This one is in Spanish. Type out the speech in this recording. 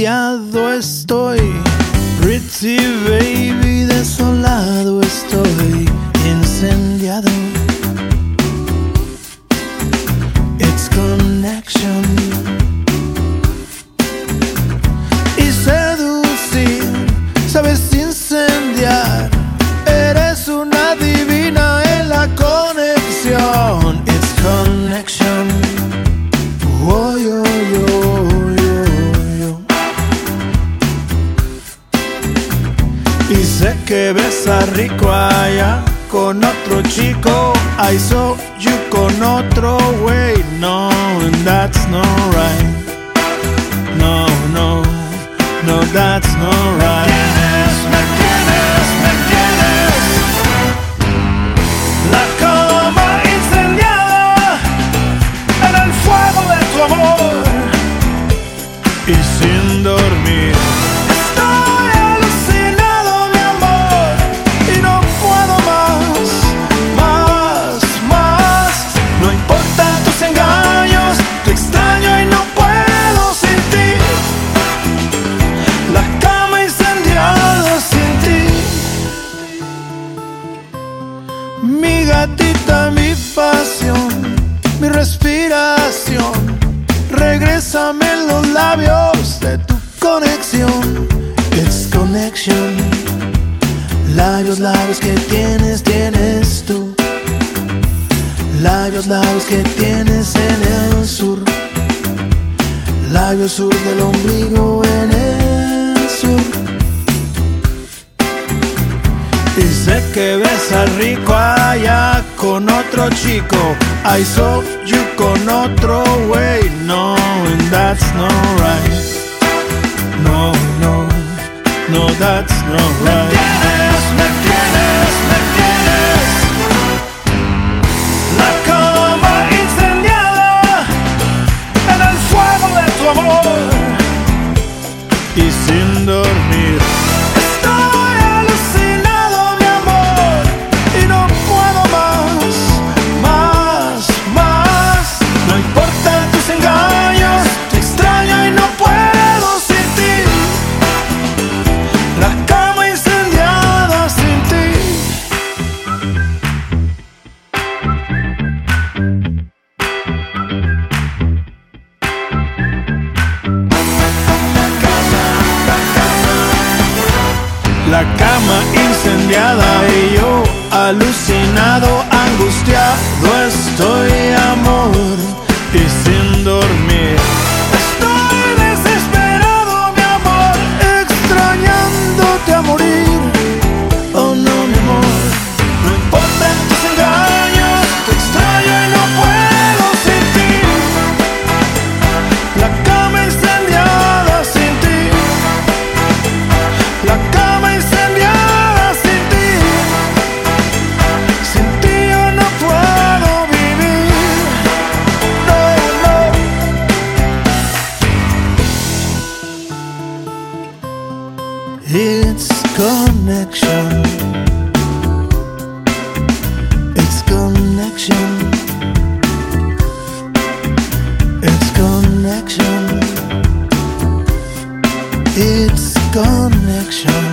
fastidiado estoy. Pretty baby, desolado estoy. Y sé que besa rico allá con otro chico. I saw you con otro güey. No, and that's not right. No, no, no, that's not right. Me tienes, me tienes, La cama incendiada en el fuego de tu amor y sin dormir. Respiración. Regrésame los labios de tu conexión. It's connection. Labios, labios que tienes, tienes tú. Labios, labios que tienes en el sur. Labios sur del ombligo Que besa rico allá con otro chico. I saw you con otro güey. No, and that's not right. No, no, no, that's not right. La cama incendiada y yo alucinado, connection. It's connection. It's connection. It's connection.